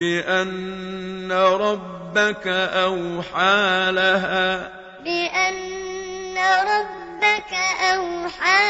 بِأَنَّ رَبَّكَ أَوْحَىٰ لَهَا. بِأَنَّ رَبَّكَ أَوْحَىٰ لَهَا